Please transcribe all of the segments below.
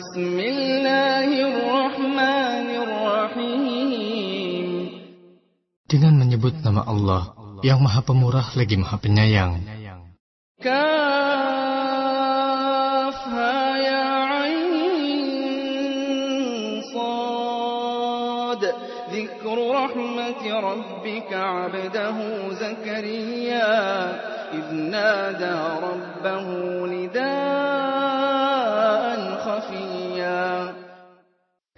بسم الله الرحمن الرحيم. Dengan menyebut nama Allah yang Maha Pemurah lagi Maha Penyayang. كافها يا عين صاد ذكر رحمة ربك عبده زكريا إذ نادى ربه نداء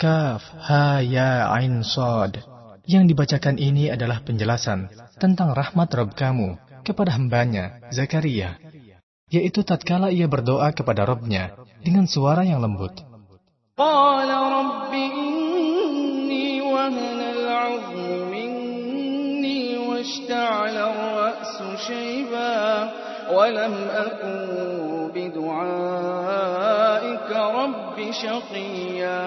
Kaf, Ha, Ya, Ain, Sod. Yang dibacakan ini adalah penjelasan tentang rahmat Rabb kamu kepada hambanya, Zakaria. Yaitu tatkala ia berdoa kepada Rabbnya dengan suara yang lembut. قال رب إني وهن العظم مني واشتعل الرأس شيبا ولم أكن بدعائك رب شقيا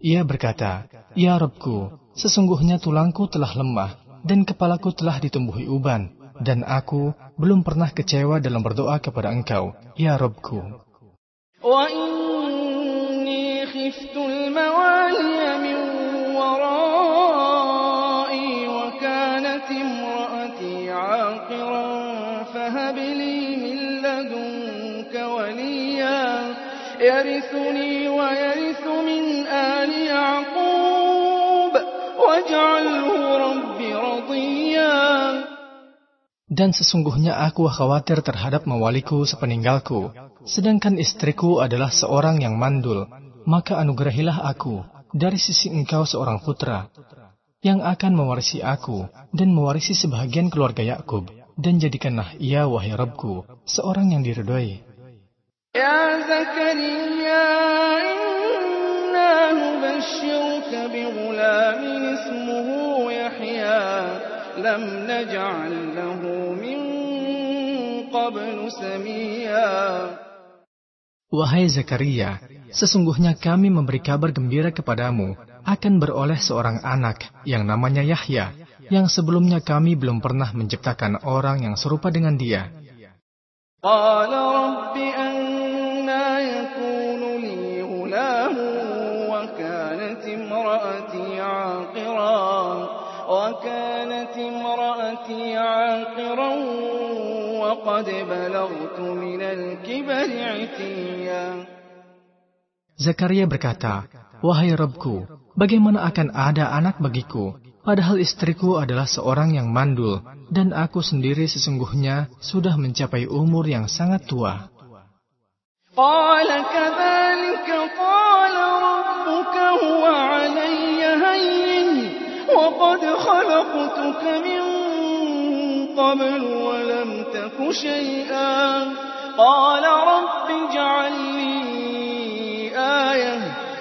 ia berkata, Ya Rabbku, sesungguhnya tulangku telah lemah dan kepalaku telah ditumbuhi uban, dan aku belum pernah kecewa dalam berdoa kepada engkau, Ya Rabbku. يرثني ويرث من آل يعقوب واجعله رب رضيا Dan sesungguhnya aku khawatir terhadap mawaliku sepeninggalku, sedangkan istriku adalah seorang yang mandul, maka anugerahilah aku dari sisi engkau seorang putra, yang akan mewarisi aku dan mewarisi sebahagian keluarga Yakub, dan jadikanlah ia, wahai Rabbku, seorang yang diridhoi. يا زكريا إنا نبشرك بغلام اسمه يحيى لم نجعل له من قبل سميا Wahai Zakaria, sesungguhnya kami memberi kabar gembira kepadamu akan beroleh seorang anak yang namanya Yahya, yang sebelumnya kami belum pernah menciptakan orang yang serupa dengan dia. وكانت امرأتي عاقرا وقد بلغت من الكبر عتيا Zakaria berkata, Wahai Rabbku, bagaimana akan ada anak bagiku, padahal istriku adalah seorang yang mandul, dan aku sendiri sesungguhnya sudah mencapai umur yang sangat tua. قبل ولم تك شيئا. قال رب اجعل لي آية.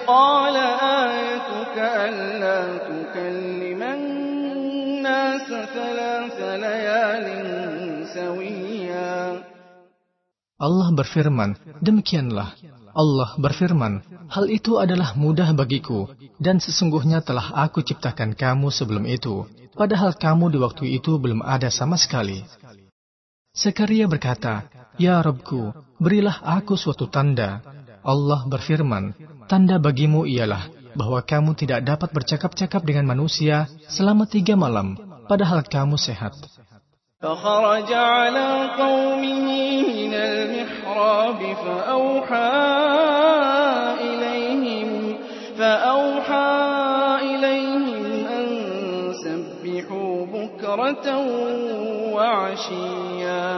قال آيتك ألا تكلم الناس ثلاث ليال سويا. Allah berfirman, demikianlah. Allah berfirman, hal itu adalah mudah bagiku, dan sesungguhnya telah aku ciptakan kamu sebelum itu, padahal kamu di waktu itu belum ada sama sekali. Zakaria berkata, Ya Rabbku, berilah aku suatu tanda. Allah berfirman, tanda bagimu ialah bahwa kamu tidak dapat bercakap-cakap dengan manusia selama tiga malam, padahal kamu sehat. فخرج على قومه من المحراب فأوحى إليهم فأوحى إليهم أن سبحوا بكرة وعشيا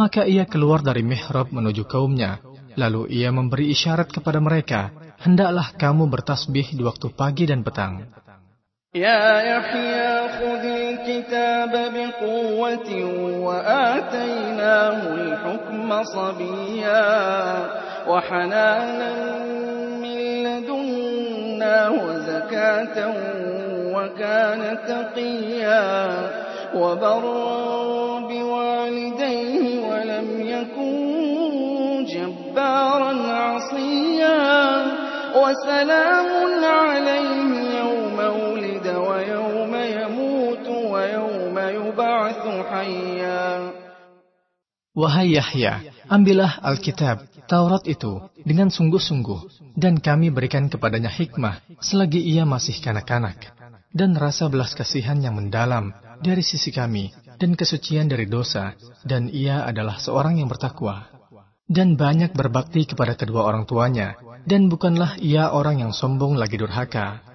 Maka ia keluar dari mihrab menuju kaumnya. Lalu ia memberi isyarat kepada mereka, hendaklah kamu bertasbih di waktu pagi dan petang. يا يحيى خذ الكتاب بقوة وآتيناه الحكم صبيا وحنانا من لدنا وزكاة وكان تقيا وبرا بوالديه ولم يكن جبارا عصيا وسلام عليه Wahai Yahya, ambillah Alkitab, Taurat itu, dengan sungguh-sungguh, dan kami berikan kepadanya hikmah selagi ia masih kanak-kanak, dan rasa belas kasihan yang mendalam dari sisi kami, dan kesucian dari dosa, dan ia adalah seorang yang bertakwa. Dan banyak berbakti kepada kedua orang tuanya, dan bukanlah ia orang yang sombong lagi durhaka.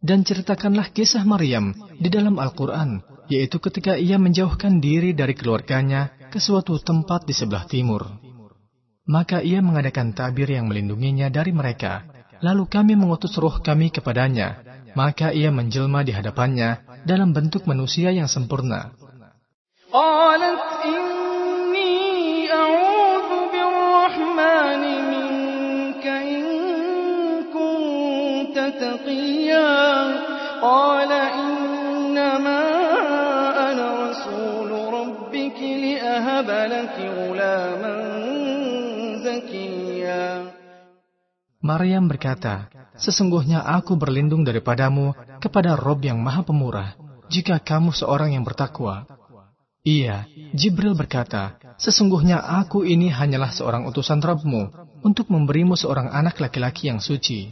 Dan ceritakanlah kisah Maryam di dalam Al-Quran, yaitu ketika ia menjauhkan diri dari keluarganya ke suatu tempat di sebelah timur. Maka ia mengadakan tabir yang melindunginya dari mereka. Lalu kami mengutus roh kami kepadanya, maka ia menjelma di hadapannya dalam bentuk manusia yang sempurna. قال إنما أنا رسول ربك لأهب لك غلاما زكيا Maryam berkata, Sesungguhnya aku berlindung daripadamu kepada Rob yang maha pemurah, jika kamu seorang yang bertakwa. Iya, Jibril berkata, Sesungguhnya aku ini hanyalah seorang utusan Rabbmu untuk memberimu seorang anak laki-laki yang suci.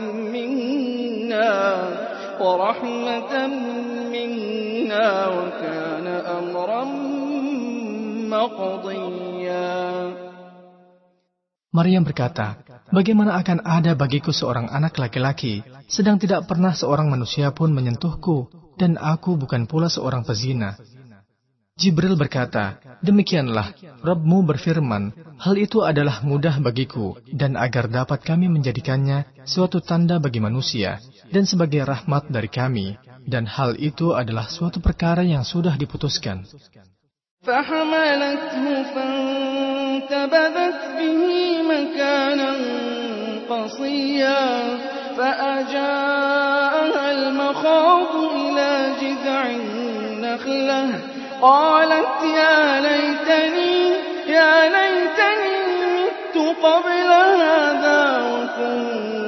ورحمة منا وكان أمرا مقضيا Maryam berkata, Bagaimana akan ada bagiku seorang anak laki-laki, sedang tidak pernah seorang manusia pun menyentuhku, dan aku bukan pula seorang pezina. Jibril berkata, Demikianlah, Rabbmu berfirman, hal itu adalah mudah bagiku, dan agar dapat kami menjadikannya suatu tanda bagi manusia, dan sebagai rahmat dari kami, dan hal itu adalah suatu perkara yang sudah diputuskan. فحملته فانتبذت به مكانا قصيا فأجاءها المخاض إلى جذع النخلة قالت يا ليتني يا ليتني مت قبل هذا وكنت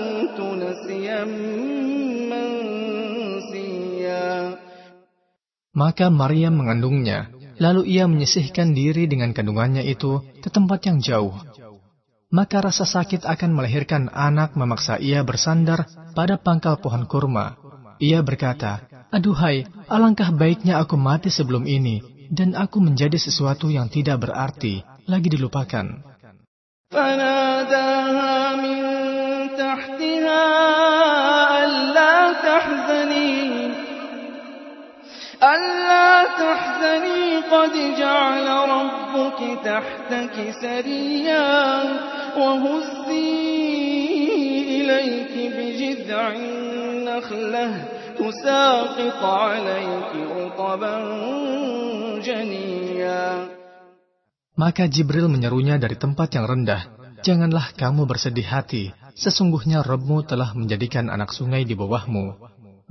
Maka Maryam mengandungnya, lalu ia menyisihkan diri dengan kandungannya itu ke tempat yang jauh. Maka rasa sakit akan melahirkan anak memaksa ia bersandar pada pangkal pohon kurma. Ia berkata, Aduhai, alangkah baiknya aku mati sebelum ini, dan aku menjadi sesuatu yang tidak berarti, lagi dilupakan. فناداها من تحتها ألا تحزني ألا تحزني قد جعل ربك تحتك سريا وهزي إليك بجذع النخلة تساقط عليك رطبا جنيا Maka Jibril menyerunya dari tempat yang rendah, Janganlah kamu bersedih hati, sesungguhnya Rabbmu telah menjadikan anak sungai di bawahmu,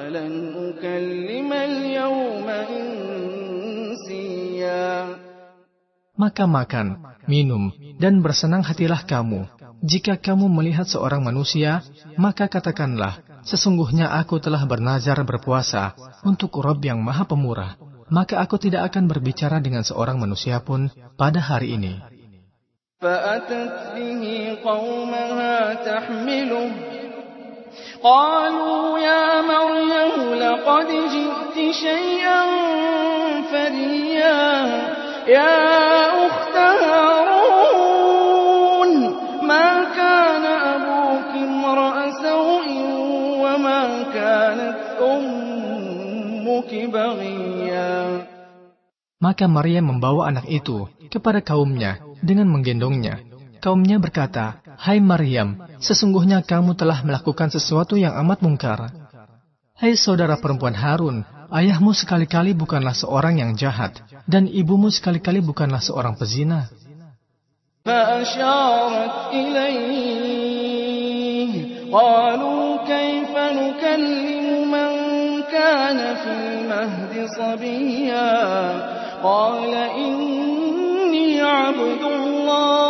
فلن أكلم اليوم إنسيا Maka makan, minum, dan bersenang hatilah kamu. Jika kamu melihat seorang manusia, maka katakanlah, sesungguhnya aku telah bernazar berpuasa untuk Rob yang maha pemurah. Maka aku tidak akan berbicara dengan seorang manusia pun pada hari ini. فأتت به قومها تحمله قالوا يا مريم لقد جئت شيئا فريا يا أخت هارون ما كان أبوك امرأ سوء وما كانت أمك بغيا Maka Maria membawa anak itu kepada kaumnya dengan menggendongnya. Kaumnya berkata, Hai Maryam, sesungguhnya kamu telah melakukan sesuatu yang amat mungkar. Hai saudara perempuan Harun, ayahmu sekali-kali bukanlah seorang yang jahat, dan ibumu sekali-kali bukanlah seorang pezina. فأشارت إليه قالوا كيف نكلم من كان في المهد صبيا قال إني عبد الله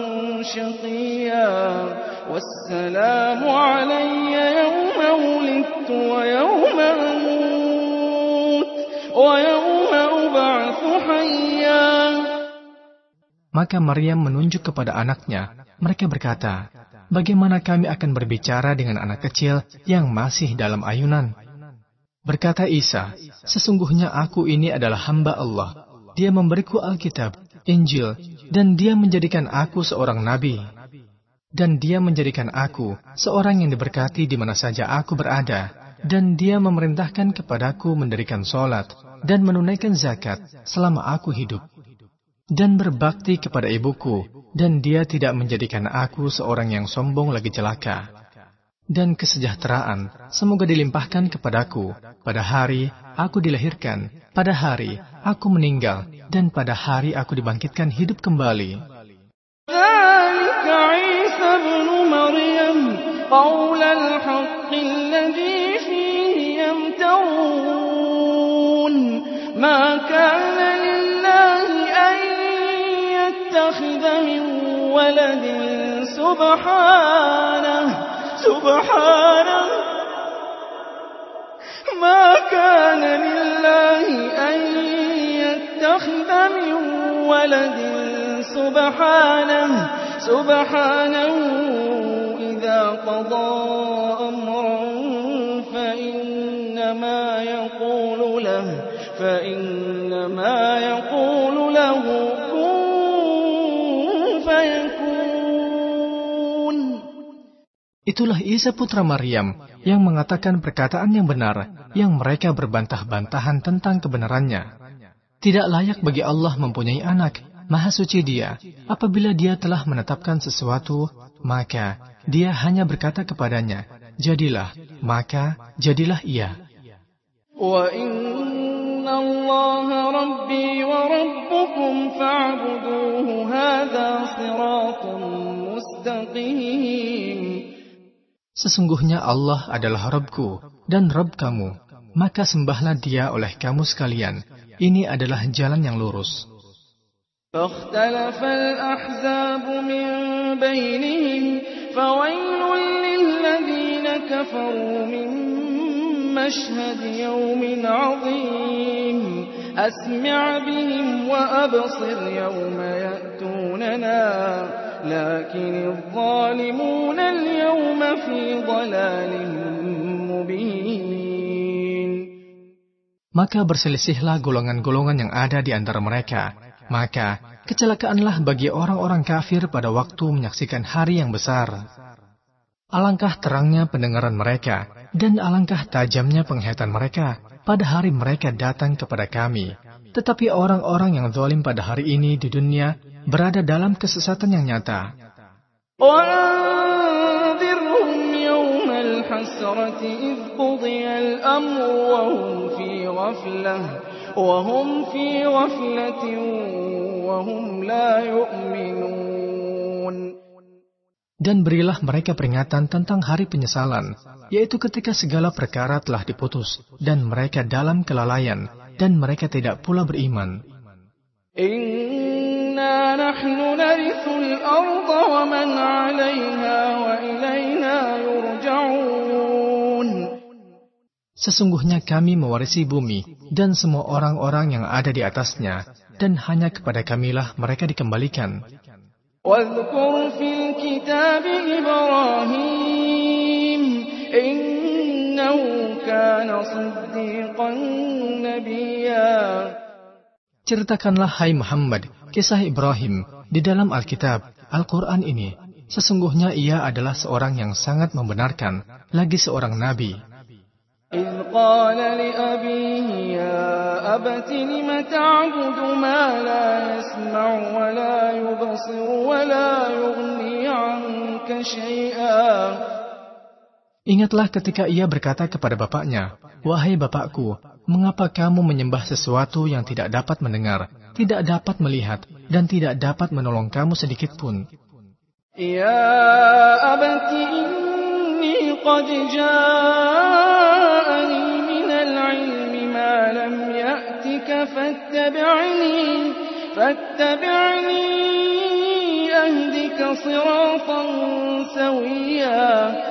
شقيا والسلام علي يوم ولدت ويوم أموت ويوم أبعث حيا Maka Maryam menunjuk kepada anaknya. Mereka berkata, Bagaimana kami akan berbicara dengan anak kecil yang masih dalam ayunan? Berkata Isa, Sesungguhnya aku ini adalah hamba Allah. Dia memberiku Alkitab, Injil, dan dia menjadikan aku seorang nabi. Dan dia menjadikan aku seorang yang diberkati di mana saja aku berada. Dan dia memerintahkan kepadaku mendirikan solat dan menunaikan zakat selama aku hidup dan berbakti kepada ibuku, dan dia tidak menjadikan aku seorang yang sombong lagi celaka Dan kesejahteraan semoga dilimpahkan kepadaku pada hari aku dilahirkan, pada hari aku meninggal, dan pada hari aku dibangkitkan hidup kembali. ذلك عيسى ابن مريم قول الحق الذي فيه يمترون ما كان لله أن يتخذ من ولد سبحانه سبحانه. ما كان لله أن يتخذ من ولد سبحانه. سبحانه إذا قضى أمرا فإنما يقول له فإنما يقول له Itulah Isa putra Maryam yang mengatakan perkataan yang benar yang mereka berbantah-bantahan tentang kebenarannya. Tidak layak bagi Allah mempunyai anak, maha suci dia. Apabila dia telah menetapkan sesuatu, maka dia hanya berkata kepadanya, jadilah, maka jadilah ia. وإن الله ربي وربكم فاعبدوه هذا صراط مستقيم Sesungguhnya Allah adalah Rabbku dan Rabb kamu, maka sembahlah dia oleh kamu sekalian. Ini adalah jalan yang lurus. فاختلف الأحزاب من بينهم فويل للذين كفروا من مشهد يوم عظيم أسمع بهم وأبصر يوم يأتوننا لكن الظالمون اليوم في ضلال مبين Maka berselisihlah golongan-golongan yang ada di antara mereka. Maka kecelakaanlah bagi orang-orang kafir pada waktu menyaksikan hari yang besar. Alangkah terangnya pendengaran mereka, dan alangkah tajamnya penglihatan mereka pada hari mereka datang kepada kami. Tetapi orang-orang yang zalim pada hari ini di dunia berada dalam kesesatan yang nyata. Dan berilah mereka peringatan tentang hari penyesalan, yaitu ketika segala perkara telah diputus dan mereka dalam kelalaian dan mereka tidak pula beriman. In إنا نحن نرث الأرض ومن عليها وإلينا يرجعون Sesungguhnya kami mewarisi bumi dan semua orang-orang yang ada di atasnya, dan hanya kepada kamilah mereka dikembalikan. واذكر في الكتاب إبراهيم إنه كان صديقا نبيا Ceritakanlah hai Muhammad kisah Ibrahim di dalam Alkitab, Al-Quran ini. Sesungguhnya ia adalah seorang yang sangat membenarkan, lagi seorang nabi. إذ قال لأبيه يا أبت لم تعبد ما لا يسمع ولا يبصر ولا يغني عنك شيئا Ingatlah ketika ia berkata kepada bapaknya, Wahai bapakku, mengapa kamu menyembah sesuatu yang tidak dapat mendengar, tidak dapat melihat, dan tidak dapat menolong kamu sedikitpun. Ya abati inni qad ja'ani minal ilmi ma lam ya'tika fattabi'ni fattabi'ni ahdika siratan sawiyah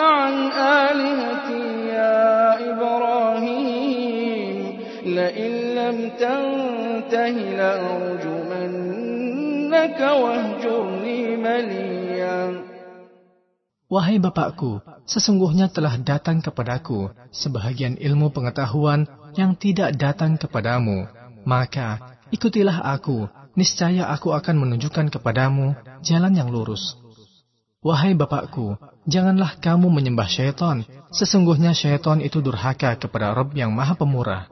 عن آلهتي يا إبراهيم لئن لم تنته لأرجمنك واهجرني مليا Wahai bapakku, sesungguhnya telah datang kepadaku sebahagian ilmu pengetahuan yang tidak datang kepadamu. Maka, ikutilah aku, niscaya aku akan menunjukkan kepadamu jalan yang lurus. Wahai bapakku, janganlah kamu menyembah syaitan. Sesungguhnya syaitan itu durhaka kepada Rabb yang maha pemurah.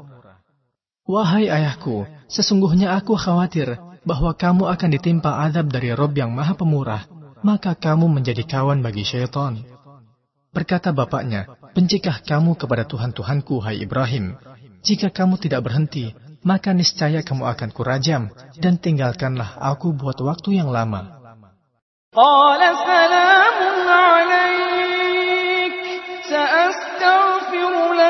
Wahai ayahku, sesungguhnya aku khawatir bahwa kamu akan ditimpa azab dari Rabb yang maha pemurah, maka kamu menjadi kawan bagi syaitan. Berkata bapaknya, bencikah kamu kepada Tuhan-Tuhanku, hai Ibrahim. Jika kamu tidak berhenti, maka niscaya kamu akan kurajam, dan tinggalkanlah aku buat waktu yang lama. قال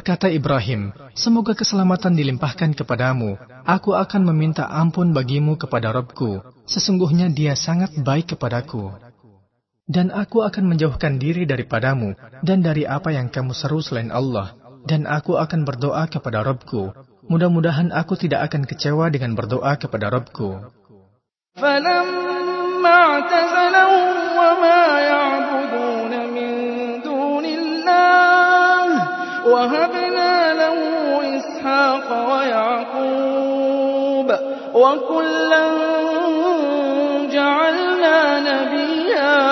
Berkata Ibrahim, semoga keselamatan dilimpahkan kepadamu. Aku akan meminta ampun bagimu kepada Robku. Sesungguhnya dia sangat baik kepadaku. Dan aku akan menjauhkan diri daripadamu dan dari apa yang kamu seru selain Allah. Dan aku akan berdoa kepada Robku. Mudah-mudahan aku tidak akan kecewa dengan berdoa kepada Robku. فلما اعتزلهم وما يعبدون وهبنا له إسحاق ويعقوب وكلا جعلنا نبيا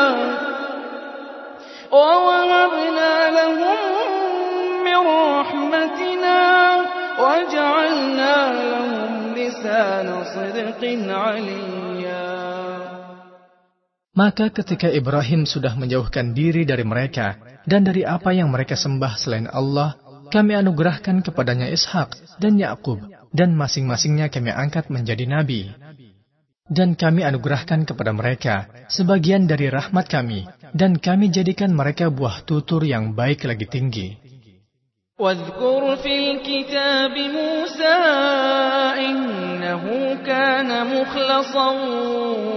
ووهبنا لهم من رحمتنا وجعلنا لهم لسان صدق عليا Maka ketika Ibrahim sudah menjauhkan diri dari mereka dan dari apa yang mereka sembah selain Allah, kami anugerahkan kepadanya Ishak dan Yakub dan masing-masingnya kami angkat menjadi nabi. Dan kami anugerahkan kepada mereka sebagian dari rahmat kami, dan kami jadikan mereka buah tutur yang baik lagi tinggi. واذكر في الكتاب موسى إنه كان مخلصا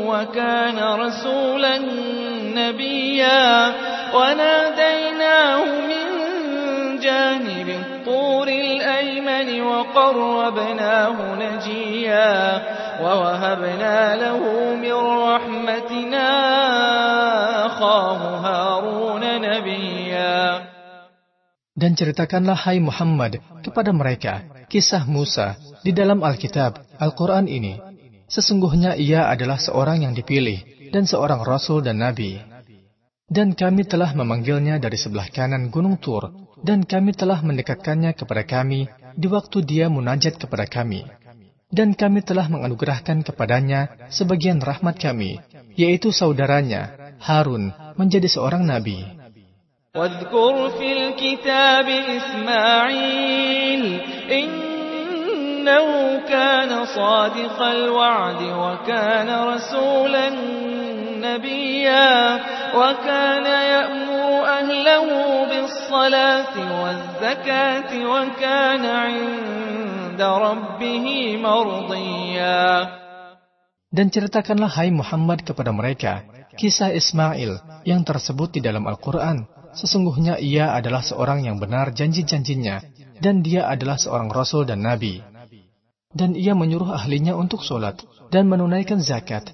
وكان رسولا نبيا وناديناه من جانب الطور الأيمن وقربناه نجيا ووهبنا له من رحمتنا أخاه هارون نبيا Dan ceritakanlah hai Muhammad kepada mereka kisah Musa di dalam Alkitab, Al-Quran ini. Sesungguhnya ia adalah seorang yang dipilih dan seorang Rasul dan Nabi. Dan kami telah memanggilnya dari sebelah kanan Gunung Tur, dan kami telah mendekatkannya kepada kami di waktu dia munajat kepada kami. Dan kami telah menganugerahkan kepadanya sebagian rahmat kami, yaitu saudaranya, Harun, menjadi seorang Nabi. واذكر في الكتاب إسماعيل إنه كان صادق الوعد وكان رسولا نبيا وكان يأمر أهله بالصلاة والزكاة وكان عند ربه مرضيا Dan ceritakanlah hai Muhammad kepada mereka kisah Ismail yang tersebut di dalam Al-Quran Sesungguhnya ia adalah seorang yang benar janji-janjinya, dan dia adalah seorang rasul dan nabi. Dan ia menyuruh ahlinya untuk sholat dan menunaikan zakat,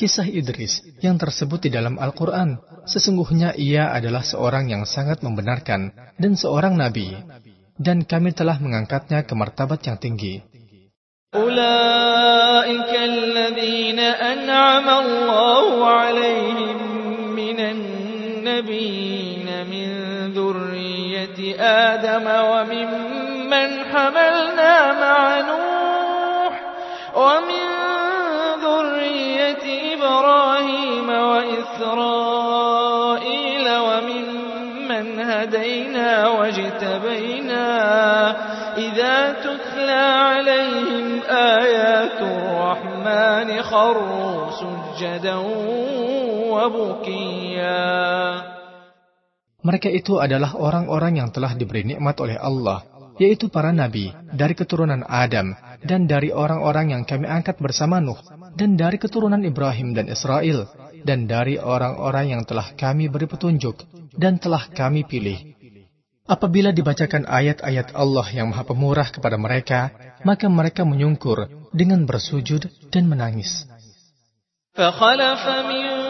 kisah Idris yang tersebut di dalam Al-Quran. Sesungguhnya ia adalah seorang yang sangat membenarkan dan seorang nabi. Dan kami telah mengangkatnya ke martabat yang tinggi. أولئك الذين أنعم الله عليهم من النبيين من ذرية آدم وممن حملنا مع نوح ومن ذرية إبراهيم وإسرائيل وممن هدينا واجتبينا إذا تتلى عليهم آيات الرحمن خروا سجدا وبكيا. Mereka itu adalah orang-orang yang telah diberi nikmat oleh Allah, yaitu para nabi dari keturunan Adam dan dari orang-orang yang kami angkat bersama Nuh dan dari keturunan Ibrahim dan Israel dan dari orang-orang yang telah kami beri petunjuk dan telah kami pilih. Apabila dibacakan ayat-ayat Allah yang Maha Pemurah kepada mereka, maka mereka menyungkur dengan bersujud dan menangis. فخلف من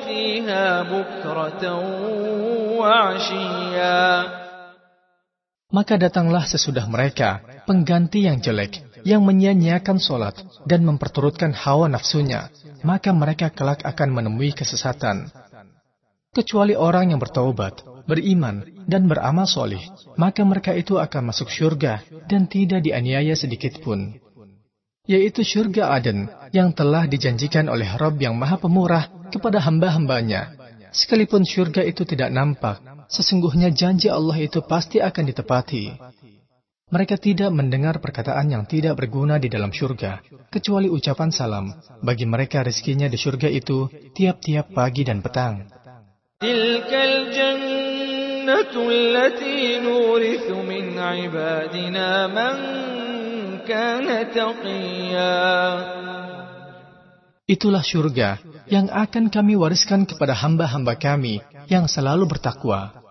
فيها بكرة وعشيا Maka datanglah sesudah mereka pengganti yang jelek, yang menyia-nyiakan solat dan memperturutkan hawa nafsunya, maka mereka kelak akan menemui kesesatan. Kecuali orang yang bertaubat, beriman, dan beramal solih, maka mereka itu akan masuk syurga dan tidak dianiaya sedikit pun. yaitu surga Aden yang telah dijanjikan oleh Rob yang maha pemurah kepada hamba-hambanya. Sekalipun surga itu tidak nampak, sesungguhnya janji Allah itu pasti akan ditepati. Mereka tidak mendengar perkataan yang tidak berguna di dalam surga, kecuali ucapan salam. Bagi mereka rezekinya di surga itu tiap-tiap pagi dan petang. Itulah surga yang akan kami wariskan kepada hamba-hamba kami yang selalu bertakwa.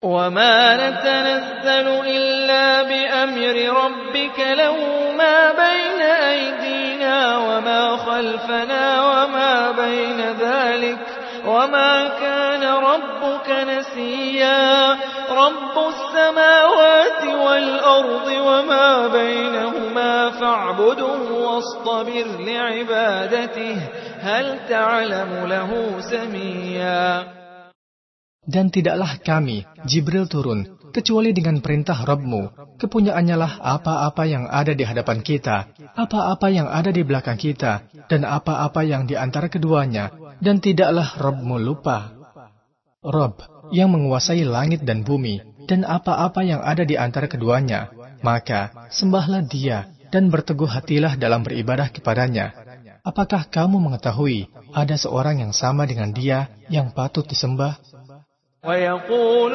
وما نتنزل إلا بأمر ربك له ما بين أيدينا وما خلفنا وما بين ذلك وما كان ربك نسيا رب السماوات والأرض وما بينهما فاعبده واصطبر لعبادته هل تعلم له سميا Dan tidaklah kami, Jibril turun, kecuali dengan perintah Rabbmu. Kepunyaannya lah apa-apa yang ada di hadapan kita, apa-apa yang ada di belakang kita, dan apa-apa yang di antara keduanya. Dan tidaklah Rabbmu lupa. Rabb yang menguasai langit dan bumi, dan apa-apa yang ada di antara keduanya. Maka, sembahlah dia, dan berteguh hatilah dalam beribadah kepadanya. Apakah kamu mengetahui ada seorang yang sama dengan dia yang patut disembah? ويقول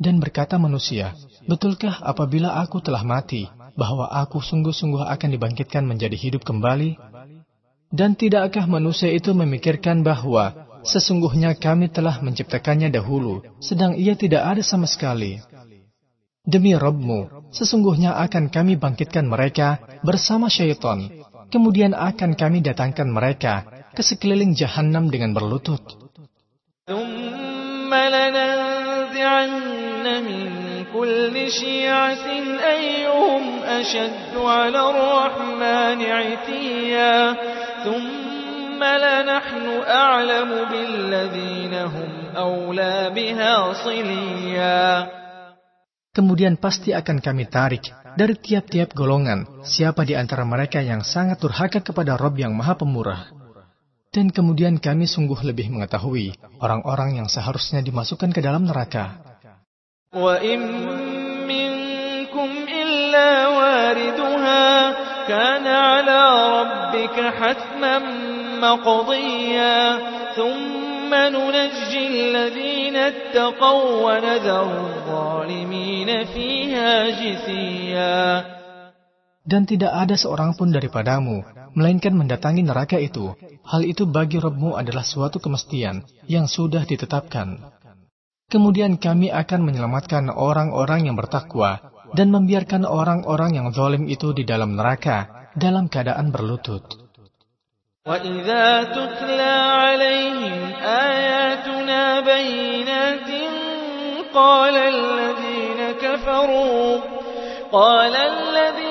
Dan berkata manusia, Betulkah apabila aku telah mati, bahwa aku sungguh-sungguh akan dibangkitkan menjadi hidup kembali? Dan tidakkah manusia itu memikirkan bahwa sesungguhnya kami telah menciptakannya dahulu, sedang ia tidak ada sama sekali? Demi Robmu, sesungguhnya akan kami bangkitkan mereka bersama syaitan. Kemudian akan kami datangkan mereka ke sekeliling jahanam dengan berlutut. ثم لننزعن من كل شيعة أيهم أشد على الرحمن عتيا ثم لنحن أعلم بالذين هم أولى بها صليا Kemudian pasti akan kami tarik dari tiap-tiap golongan siapa di antara mereka yang sangat durhaka kepada Rob yang Maha Pemurah. Dan kemudian kami sungguh lebih mengetahui orang-orang yang seharusnya dimasukkan ke dalam neraka. Dan tidak ada seorang pun daripadamu melainkan mendatangi neraka itu. Hal itu bagi Robmu adalah suatu kemestian yang sudah ditetapkan. Kemudian kami akan menyelamatkan orang-orang yang bertakwa dan membiarkan orang-orang yang zalim itu di dalam neraka dalam keadaan berlutut. وَإِذَا تُتْلَى عَلَيْهِمْ آيَاتُنَا بَيِّنَاتٍ قَالَ الَّذِينَ كَفَرُوا قَالَ الَّذِينَ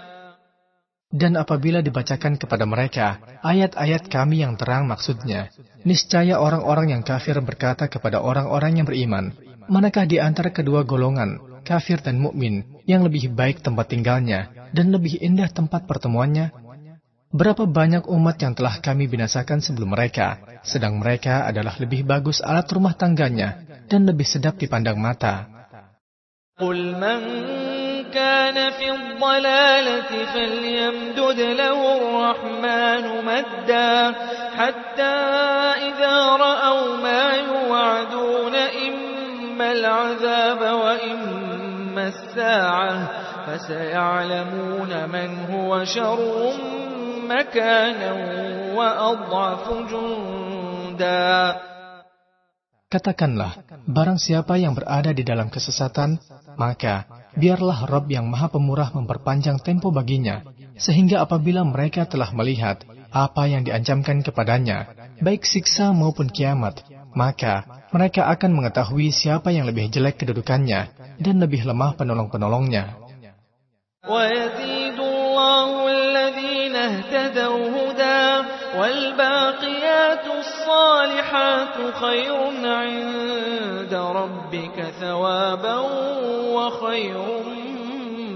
Dan apabila dibacakan kepada mereka ayat-ayat kami yang terang maksudnya, niscaya orang-orang yang kafir berkata kepada orang-orang yang beriman, manakah di antara kedua golongan, kafir dan mukmin, yang lebih baik tempat tinggalnya dan lebih indah tempat pertemuannya? Berapa banyak umat yang telah kami binasakan sebelum mereka, sedang mereka adalah lebih bagus alat rumah tangganya dan lebih sedap dipandang mata. كان في الضلالة فليمدد له الرحمن مدا حتى إذا رأوا ما يوعدون إما العذاب وإما الساعة فسيعلمون من هو شر مكانا وأضعف جندا. Katakanlah, barang siapa yang berada di dalam kesesatan, maka biarlah Rob yang maha pemurah memperpanjang tempo baginya, sehingga apabila mereka telah melihat apa yang diancamkan kepadanya, baik siksa maupun kiamat, maka mereka akan mengetahui siapa yang lebih jelek kedudukannya dan lebih lemah penolong-penolongnya. ويزيد الله الذين اهتدوا هدى والباقيات الصالحات خير عند ربك ثوابا وخير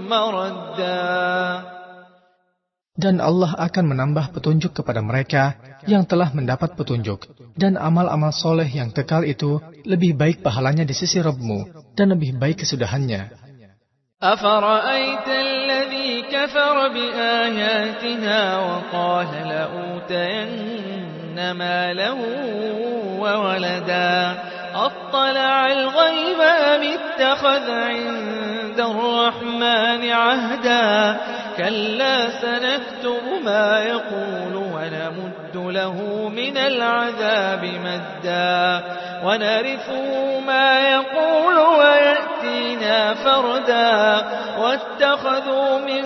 مردا Dan Allah akan menambah petunjuk kepada mereka yang telah mendapat petunjuk. Dan amal-amal soleh yang kekal itu lebih baik pahalanya di sisi Rabbmu dan lebih baik kesudahannya. أفرأيت الذي كفر بآياتنا وقال لأوتين مالا وولدا. أطلع الغيب أم اتخذ عند الرحمن عهدا. كلا سنكتب ما يقول ونمد له من العذاب مدا. ونرثه ما يقول ويأتينا فردا. واتخذوا من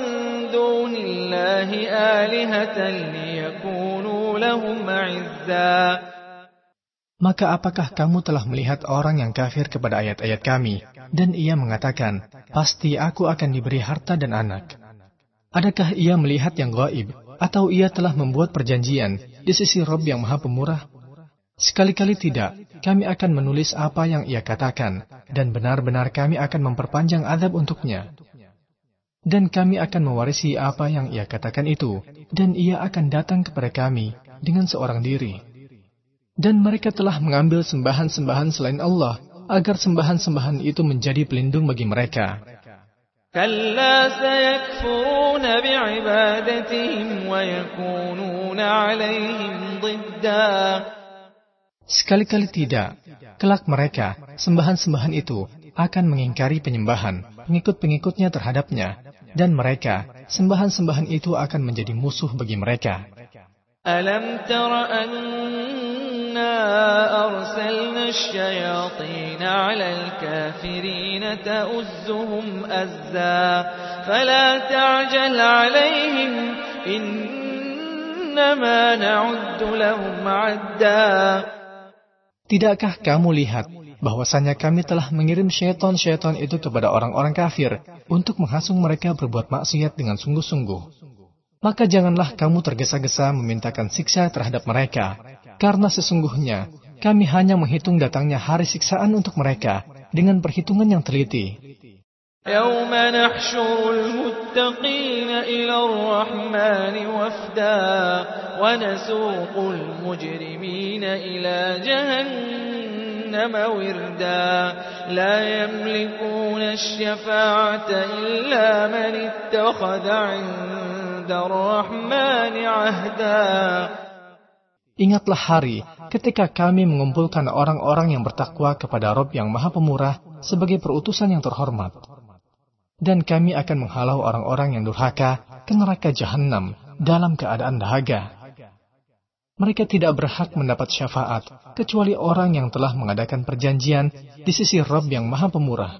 دون الله آلهة عزا Maka apakah kamu telah melihat orang yang kafir kepada ayat-ayat kami, dan ia mengatakan, pasti aku akan diberi harta dan anak. Adakah ia melihat yang gaib, atau ia telah membuat perjanjian di sisi Rob yang maha pemurah? Sekali-kali tidak, kami akan menulis apa yang ia katakan, dan benar-benar kami akan memperpanjang adab untuknya. Dan kami akan mewarisi apa yang ia katakan itu, dan ia akan datang kepada kami dengan seorang diri. Dan mereka telah mengambil sembahan-sembahan selain Allah agar sembahan-sembahan itu menjadi pelindung bagi mereka. Sekali-kali tidak, kelak mereka, sembahan-sembahan itu akan mengingkari penyembahan pengikut-pengikutnya terhadapnya, dan mereka, sembahan-sembahan itu akan menjadi musuh bagi mereka. ألم تر أنا أرسلنا الشياطين على الكافرين تأزهم أزا فلا تعجل عليهم إنما نعد لهم عدا Tidakkah kamu lihat bahwasanya kami telah mengirim syaitan-syaitan itu kepada orang-orang kafir untuk menghasung mereka berbuat maksiat dengan sungguh-sungguh. Maka janganlah kamu tergesa-gesa memintakan siksa terhadap mereka, karena sesungguhnya kami hanya menghitung datangnya hari siksaan untuk mereka dengan perhitungan yang teliti. يوم نحشر المتقين إلى الرحمن وفدا ونسوق المجرمين إلى جهنم وردا لا يملكون الشفاعة إلا من اتخذ عند الرحمن عهدا Ingatlah hari ketika kami mengumpulkan orang-orang yang bertakwa kepada Rob yang Maha Pemurah sebagai perutusan yang terhormat. Dan kami akan menghalau orang-orang yang durhaka ke neraka jahanam dalam keadaan dahaga. Mereka tidak berhak mendapat syafaat kecuali orang yang telah mengadakan perjanjian di sisi Rob yang Maha Pemurah.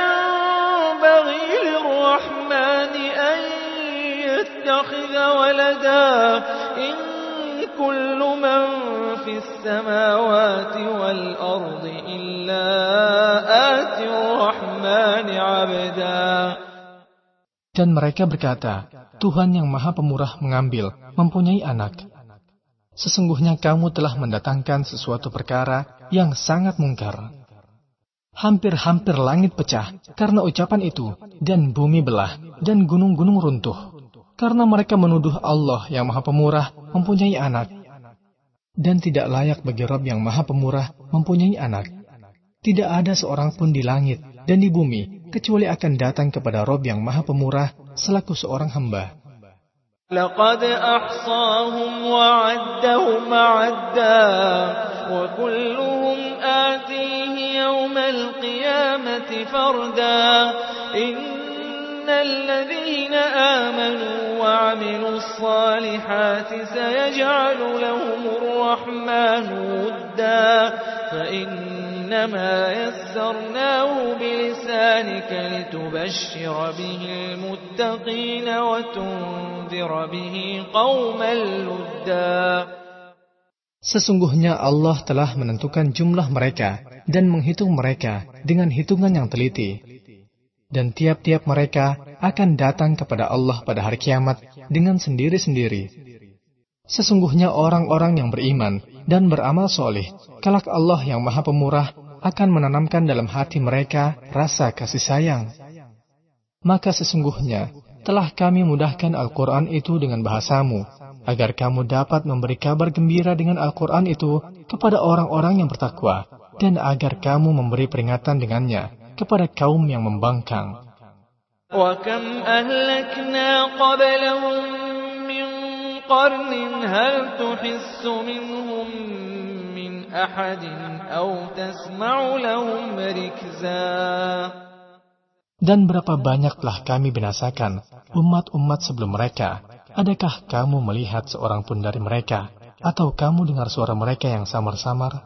يتخذ ولدا إن كل من في السماوات والأرض إلا آتي الرحمن عبدا Dan mereka berkata, Tuhan yang maha pemurah mengambil, mempunyai anak. Sesungguhnya kamu telah mendatangkan sesuatu perkara yang sangat mungkar. Hampir-hampir langit pecah karena ucapan itu, dan bumi belah, dan gunung-gunung runtuh. karena mereka menuduh Allah yang Maha Pemurah mempunyai anak. Dan tidak layak bagi Rob yang Maha Pemurah mempunyai anak. Tidak ada seorang pun di langit dan di bumi kecuali akan datang kepada Rob yang Maha Pemurah selaku seorang hamba. لقد أحصاهم وعدهم عدا وكلهم آتيه يوم القيامة فردا إن الذين آمنوا وعملوا الصالحات سيجعل لهم الرحمن ودا فإنما يسرناه بلسانك لتبشر به المتقين وتنذر به قوما لدا Sesungguhnya Allah telah menentukan jumlah mereka dan menghitung mereka dengan hitungan yang teliti. Dan tiap-tiap mereka akan datang kepada Allah pada hari kiamat dengan sendiri-sendiri. Sesungguhnya orang-orang yang beriman dan beramal soleh, kelak Allah yang maha pemurah akan menanamkan dalam hati mereka rasa kasih sayang. Maka sesungguhnya telah kami mudahkan Al-Quran itu dengan bahasamu, agar kamu dapat memberi kabar gembira dengan Al-Quran itu kepada orang-orang yang bertakwa, dan agar kamu memberi peringatan dengannya kepada kaum yang membangkang. وكم أهلكنا قبلهم من قرن هل تحس منهم من أحد أو تسمع لهم ركزا Dan berapa banyak telah kami binasakan umat-umat sebelum mereka. Adakah kamu melihat seorang pun dari mereka? Atau kamu dengar suara mereka yang samar-samar?